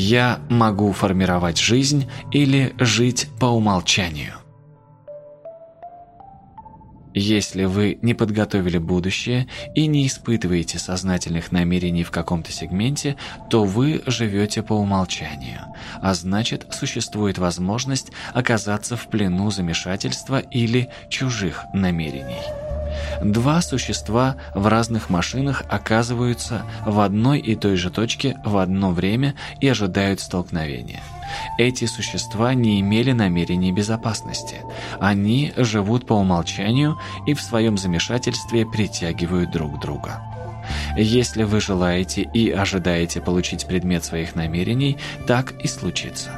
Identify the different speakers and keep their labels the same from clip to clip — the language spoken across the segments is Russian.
Speaker 1: Я могу формировать жизнь или жить по умолчанию. Если вы не подготовили будущее и не испытываете сознательных намерений в каком-то сегменте, то вы живете по умолчанию, а значит, существует возможность оказаться в плену замешательства или чужих намерений. Два существа в разных машинах оказываются в одной и той же точке в одно время и ожидают столкновения. Эти существа не имели намерений безопасности. Они живут по умолчанию и в своем замешательстве притягивают друг друга. Если вы желаете и ожидаете получить предмет своих намерений, так и случится.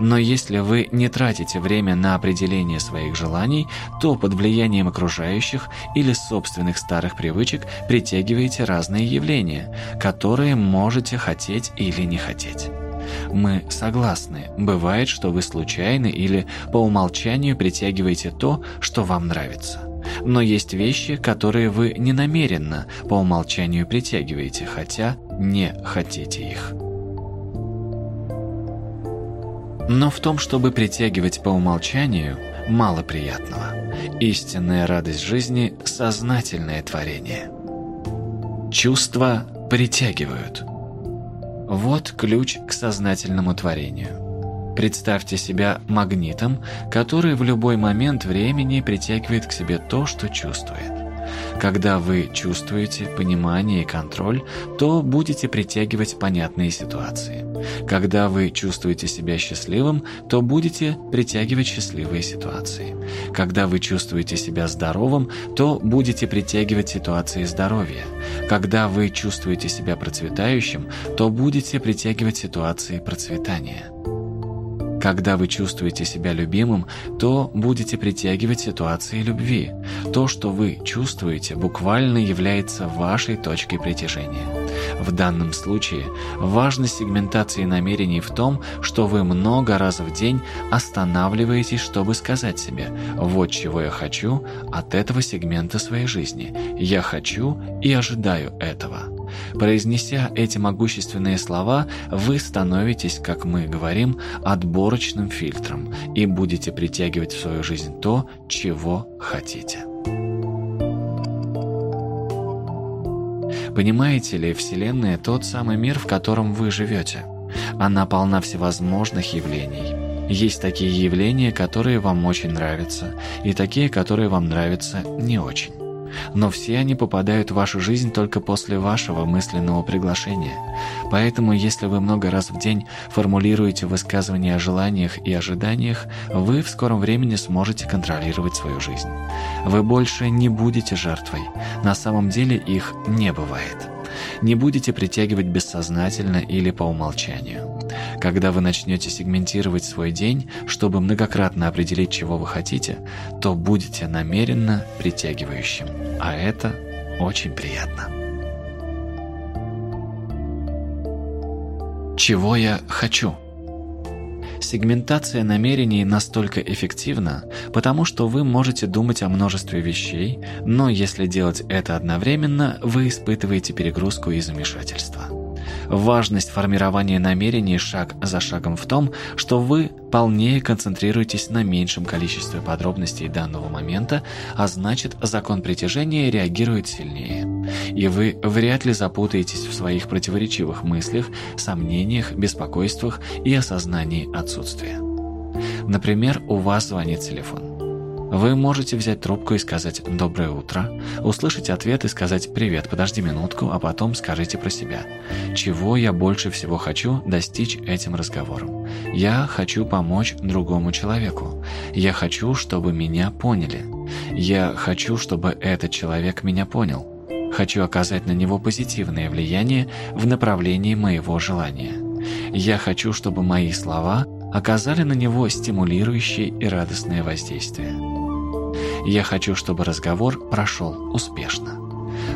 Speaker 1: Но если вы не тратите время на определение своих желаний, то под влиянием окружающих или собственных старых привычек притягиваете разные явления, которые можете хотеть или не хотеть. Мы согласны, бывает, что вы случайно или по умолчанию притягиваете то, что вам нравится. Но есть вещи, которые вы не намеренно по умолчанию притягиваете, хотя не хотите их. Но в том, чтобы притягивать по умолчанию, мало приятного. Истинная радость жизни – сознательное творение. Чувства притягивают. Вот ключ к сознательному творению. Представьте себя магнитом, который в любой момент времени притягивает к себе то, что чувствует. Когда вы чувствуете понимание и контроль, то будете притягивать понятные ситуации. Когда вы чувствуете себя счастливым, то будете притягивать счастливые ситуации. Когда вы чувствуете себя здоровым, то будете притягивать ситуации здоровья. Когда вы чувствуете себя процветающим, то будете притягивать ситуации процветания. Когда вы чувствуете себя любимым, то будете притягивать ситуации любви. То, что вы чувствуете, буквально является вашей точкой притяжения. В данном случае важность сегментации намерений в том, что вы много раз в день останавливаетесь, чтобы сказать себе «Вот чего я хочу от этого сегмента своей жизни. Я хочу и ожидаю этого». Произнеся эти могущественные слова, вы становитесь, как мы говорим, отборочным фильтром и будете притягивать в свою жизнь то, чего хотите. Понимаете ли, Вселенная – тот самый мир, в котором вы живете. Она полна всевозможных явлений. Есть такие явления, которые вам очень нравятся, и такие, которые вам нравятся не очень. Но все они попадают в вашу жизнь только после вашего мысленного приглашения. Поэтому, если вы много раз в день формулируете высказывания о желаниях и ожиданиях, вы в скором времени сможете контролировать свою жизнь. Вы больше не будете жертвой. На самом деле их не бывает. Не будете притягивать бессознательно или по умолчанию. Когда вы начнете сегментировать свой день, чтобы многократно определить, чего вы хотите, то будете намеренно притягивающим. А это очень приятно. Чего я хочу? Сегментация намерений настолько эффективна, потому что вы можете думать о множестве вещей, но если делать это одновременно, вы испытываете перегрузку и замешательство. Важность формирования намерений шаг за шагом в том, что вы полнее концентрируетесь на меньшем количестве подробностей данного момента, а значит закон притяжения реагирует сильнее. И вы вряд ли запутаетесь в своих противоречивых мыслях, сомнениях, беспокойствах и осознании отсутствия. Например, у вас звонит телефон. Вы можете взять трубку и сказать «доброе утро», услышать ответ и сказать «привет, подожди минутку», а потом скажите про себя. Чего я больше всего хочу достичь этим разговором? Я хочу помочь другому человеку. Я хочу, чтобы меня поняли. Я хочу, чтобы этот человек меня понял. Хочу оказать на него позитивное влияние в направлении моего желания. Я хочу, чтобы мои слова оказали на него стимулирующее и радостное воздействие. Я хочу, чтобы разговор прошел успешно.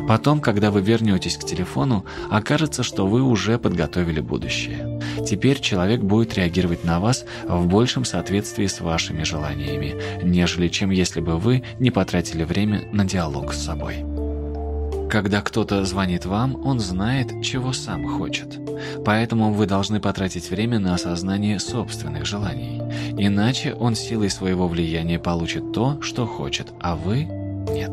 Speaker 1: Потом, когда вы вернетесь к телефону, окажется, что вы уже подготовили будущее. Теперь человек будет реагировать на вас в большем соответствии с вашими желаниями, нежели чем если бы вы не потратили время на диалог с собой. Когда кто-то звонит вам, он знает, чего сам хочет. Поэтому вы должны потратить время на осознание собственных желаний. Иначе он силой своего влияния получит то, что хочет, а вы – нет.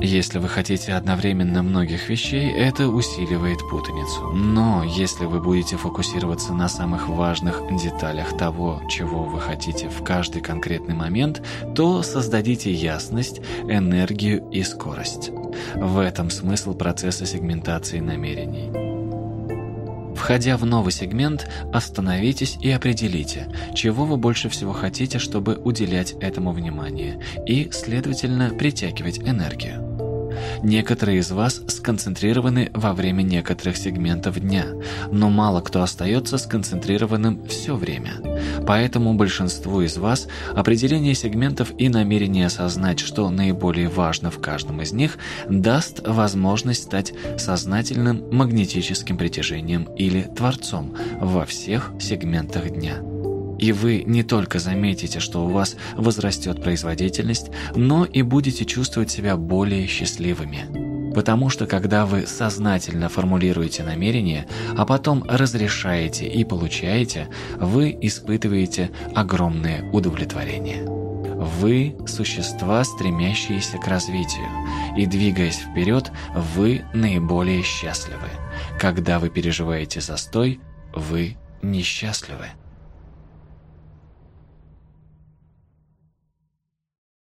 Speaker 1: Если вы хотите одновременно многих вещей, это усиливает путаницу. Но если вы будете фокусироваться на самых важных деталях того, чего вы хотите в каждый конкретный момент, то создадите ясность, энергию и скорость. В этом смысл процесса сегментации намерений. Входя в новый сегмент, остановитесь и определите, чего вы больше всего хотите, чтобы уделять этому внимание, и, следовательно, притягивать энергию. Некоторые из вас сконцентрированы во время некоторых сегментов дня, но мало кто остается сконцентрированным все время. Поэтому большинству из вас определение сегментов и намерение осознать, что наиболее важно в каждом из них, даст возможность стать сознательным магнетическим притяжением или творцом во всех сегментах дня. И вы не только заметите, что у вас возрастет производительность, но и будете чувствовать себя более счастливыми. Потому что когда вы сознательно формулируете намерение, а потом разрешаете и получаете, вы испытываете огромное удовлетворение. Вы – существа, стремящиеся к развитию, и двигаясь вперед, вы наиболее счастливы. Когда вы переживаете застой, вы несчастливы.